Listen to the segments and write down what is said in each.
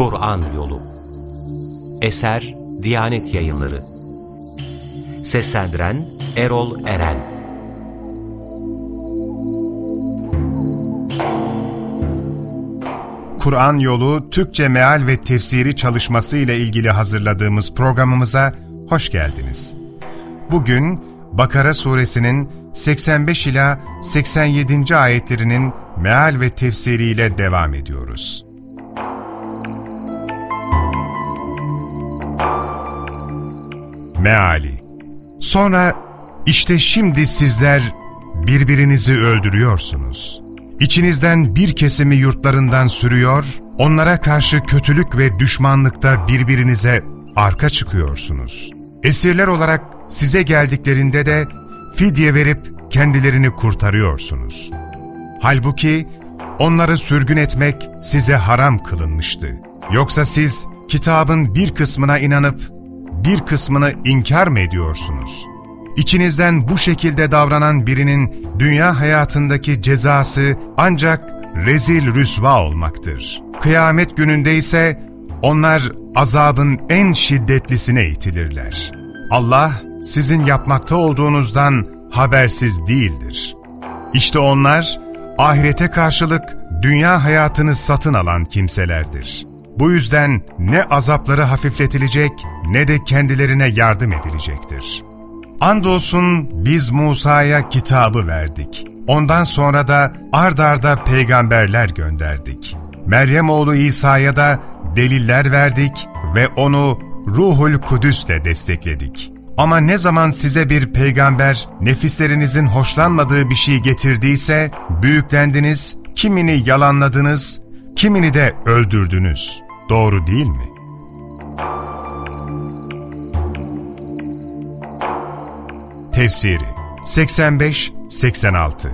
Kur'an Yolu Eser Diyanet Yayınları Seslendiren Erol Eren Kur'an Yolu Türkçe Meal ve Tefsiri çalışması ile ilgili hazırladığımız programımıza hoş geldiniz. Bugün Bakara suresinin 85 ila 87. ayetlerinin meal ve tefsiriyle devam ediyoruz. Meali Sonra işte şimdi sizler birbirinizi öldürüyorsunuz. İçinizden bir kesimi yurtlarından sürüyor, onlara karşı kötülük ve düşmanlıkta birbirinize arka çıkıyorsunuz. Esirler olarak size geldiklerinde de fidye verip kendilerini kurtarıyorsunuz. Halbuki onları sürgün etmek size haram kılınmıştı. Yoksa siz kitabın bir kısmına inanıp bir kısmını inkar mı ediyorsunuz? İçinizden bu şekilde davranan birinin dünya hayatındaki cezası ancak rezil rüsva olmaktır. Kıyamet gününde ise onlar azabın en şiddetlisine itilirler. Allah sizin yapmakta olduğunuzdan habersiz değildir. İşte onlar ahirete karşılık dünya hayatını satın alan kimselerdir. Bu yüzden ne azapları hafifletilecek ne de kendilerine yardım edilecektir. Andolsun biz Musa'ya kitabı verdik. Ondan sonra da ard arda peygamberler gönderdik. Meryem oğlu İsa'ya da deliller verdik ve onu Ruhul Kudüs'le destekledik. Ama ne zaman size bir peygamber nefislerinizin hoşlanmadığı bir şey getirdiyse büyüklendiniz, kimini yalanladınız, kimini de öldürdünüz. Doğru değil mi? Tefsiri 85-86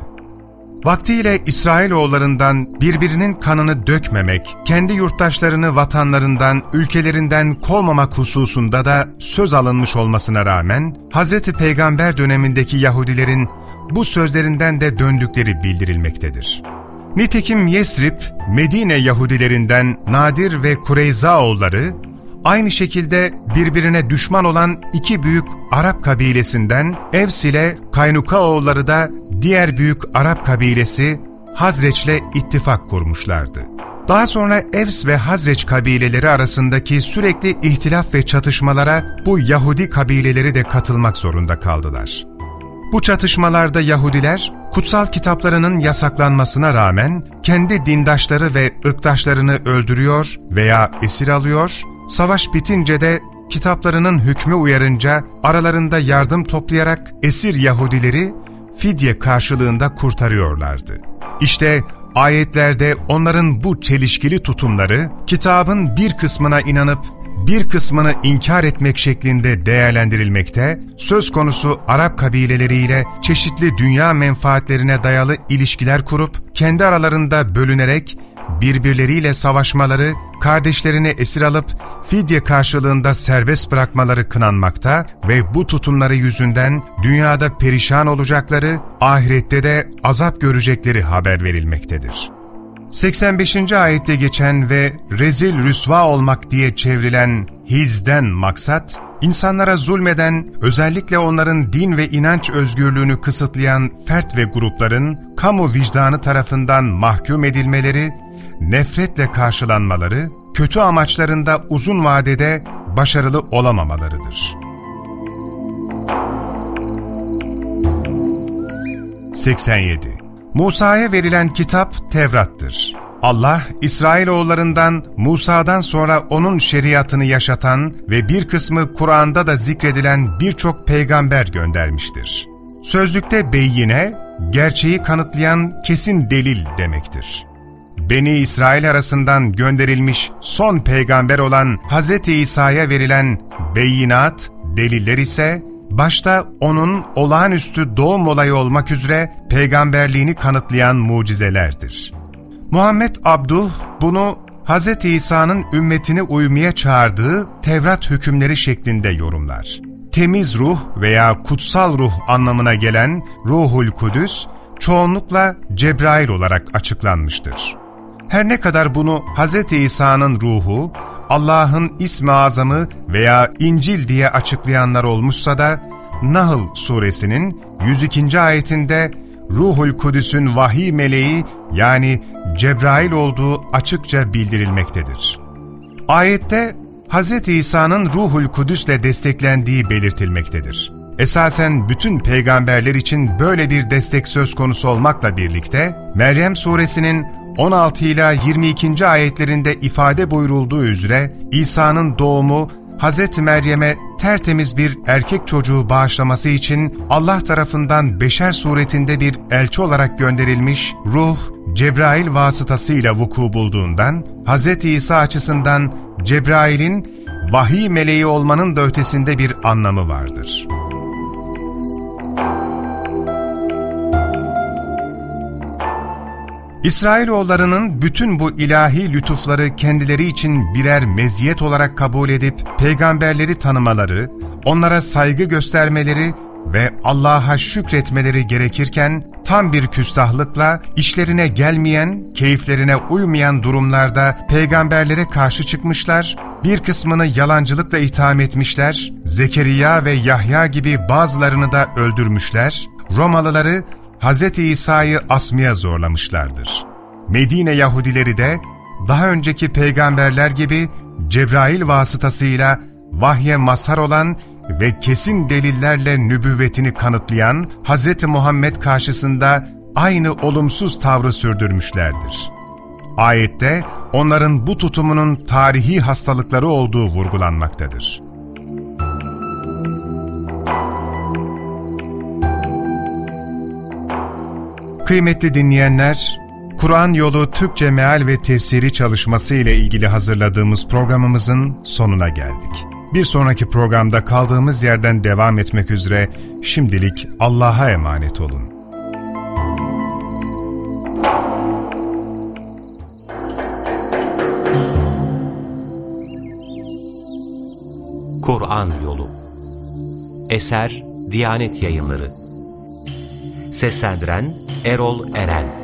Vaktiyle İsrailoğullarından birbirinin kanını dökmemek, kendi yurttaşlarını vatanlarından, ülkelerinden kovmamak hususunda da söz alınmış olmasına rağmen, Hz. Peygamber dönemindeki Yahudilerin bu sözlerinden de döndükleri bildirilmektedir. Nitekim Yesrib, Medine Yahudilerinden Nadir ve Kureyzaoğulları, aynı şekilde birbirine düşman olan iki büyük Arap kabilesinden Evs ile Kaynukaoğulları da diğer büyük Arap kabilesi Hazreç'le ittifak kurmuşlardı. Daha sonra Evs ve Hazreç kabileleri arasındaki sürekli ihtilaf ve çatışmalara bu Yahudi kabileleri de katılmak zorunda kaldılar. Bu çatışmalarda Yahudiler, kutsal kitaplarının yasaklanmasına rağmen kendi dindaşları ve ırktaşlarını öldürüyor veya esir alıyor, savaş bitince de kitaplarının hükmü uyarınca aralarında yardım toplayarak esir Yahudileri fidye karşılığında kurtarıyorlardı. İşte ayetlerde onların bu çelişkili tutumları kitabın bir kısmına inanıp bir kısmını inkar etmek şeklinde değerlendirilmekte, söz konusu Arap kabileleriyle çeşitli dünya menfaatlerine dayalı ilişkiler kurup, kendi aralarında bölünerek birbirleriyle savaşmaları, kardeşlerini esir alıp fidye karşılığında serbest bırakmaları kınanmakta ve bu tutumları yüzünden dünyada perişan olacakları, ahirette de azap görecekleri haber verilmektedir. 85. ayette geçen ve rezil rüsva olmak diye çevrilen hizden maksat, insanlara zulmeden, özellikle onların din ve inanç özgürlüğünü kısıtlayan fert ve grupların kamu vicdanı tarafından mahkum edilmeleri, nefretle karşılanmaları, kötü amaçlarında uzun vadede başarılı olamamalarıdır. 87 Musa'ya verilen kitap Tevrat'tır. Allah, İsrailoğullarından Musa'dan sonra onun şeriatını yaşatan ve bir kısmı Kur'an'da da zikredilen birçok peygamber göndermiştir. Sözlükte beyine, gerçeği kanıtlayan kesin delil demektir. Beni İsrail arasından gönderilmiş son peygamber olan Hz. İsa'ya verilen beyinat, deliller ise başta onun olağanüstü doğum olayı olmak üzere peygamberliğini kanıtlayan mucizelerdir. Muhammed Abduh bunu Hz. İsa'nın ümmetini uymaya çağırdığı Tevrat hükümleri şeklinde yorumlar. Temiz ruh veya kutsal ruh anlamına gelen Ruhul Kudüs, çoğunlukla Cebrail olarak açıklanmıştır. Her ne kadar bunu Hz. İsa'nın ruhu, Allah'ın ismi azamı veya İncil diye açıklayanlar olmuşsa da, Nahl suresinin 102. ayetinde Ruhul Kudüs'ün vahiy meleği yani Cebrail olduğu açıkça bildirilmektedir. Ayette Hz. İsa'nın Ruhul Kudüs'le desteklendiği belirtilmektedir. Esasen bütün peygamberler için böyle bir destek söz konusu olmakla birlikte, Meryem suresinin 16 ila 22. ayetlerinde ifade buyurulduğu üzere İsa'nın doğumu Hz. Meryem'e tertemiz bir erkek çocuğu bağışlaması için Allah tarafından beşer suretinde bir elçi olarak gönderilmiş ruh, Cebrail vasıtasıyla vuku bulduğundan, Hz. İsa açısından Cebrail'in vahiy meleği olmanın da ötesinde bir anlamı vardır. İsrailoğullarının bütün bu ilahi lütufları kendileri için birer meziyet olarak kabul edip peygamberleri tanımaları, onlara saygı göstermeleri ve Allah'a şükretmeleri gerekirken tam bir küstahlıkla işlerine gelmeyen, keyiflerine uymayan durumlarda peygamberlere karşı çıkmışlar, bir kısmını yalancılıkla itham etmişler, Zekeriya ve Yahya gibi bazılarını da öldürmüşler, Romalıları Hz. İsa'yı asmaya zorlamışlardır. Medine Yahudileri de daha önceki peygamberler gibi Cebrail vasıtasıyla vahye mazhar olan ve kesin delillerle nübüvvetini kanıtlayan Hz. Muhammed karşısında aynı olumsuz tavrı sürdürmüşlerdir. Ayette onların bu tutumunun tarihi hastalıkları olduğu vurgulanmaktadır. Kıymetli dinleyenler, Kur'an Yolu Türkçe Meal ve Tefsiri çalışması ile ilgili hazırladığımız programımızın sonuna geldik. Bir sonraki programda kaldığımız yerden devam etmek üzere şimdilik Allah'a emanet olun. Kur'an Yolu Eser Diyanet Yayınları Seslendiren Erol Eren